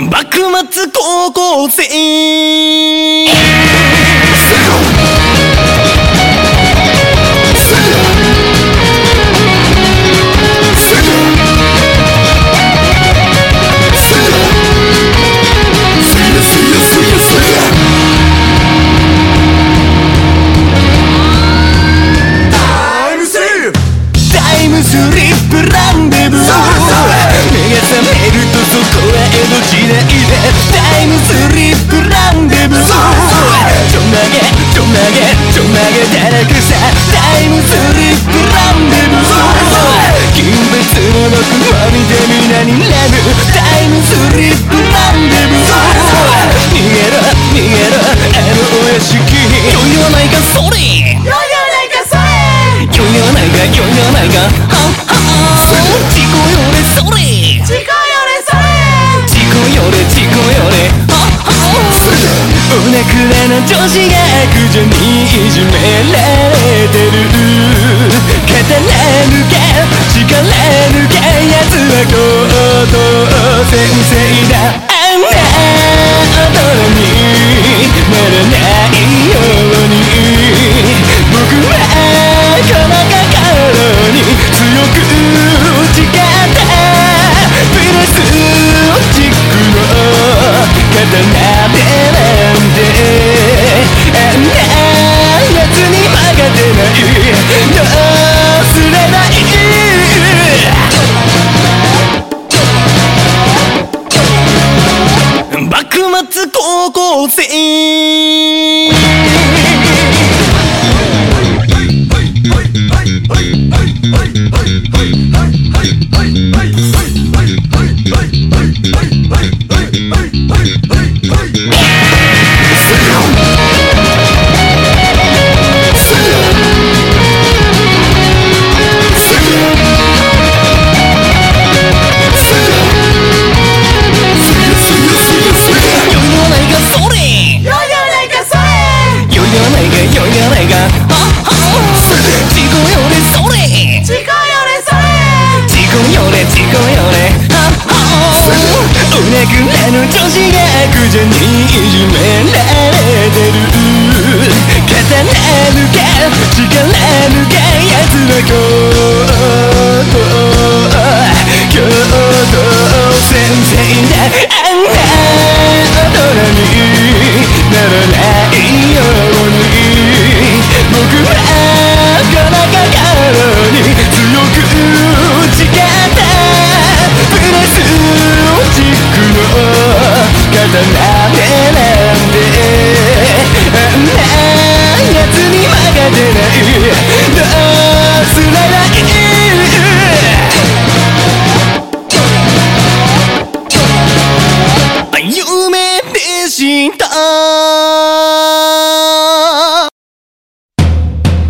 幕末高校生。ょんまげだらけさタイムスリップランデブー金髪の毒を見て皆にラブタイムスリップランデブー逃げろ逃げろあのお屋敷に余裕ないかそれよよないかそれ余裕ないか余裕ないかはっはっ自己よれそれうねくれの女子が悪女にいじめられてる。刀抜け力抜け奴は高等先生だ。あんな大人にならない幕末高校生。くらの女子が悪女にいじめられてる。刀抜け力した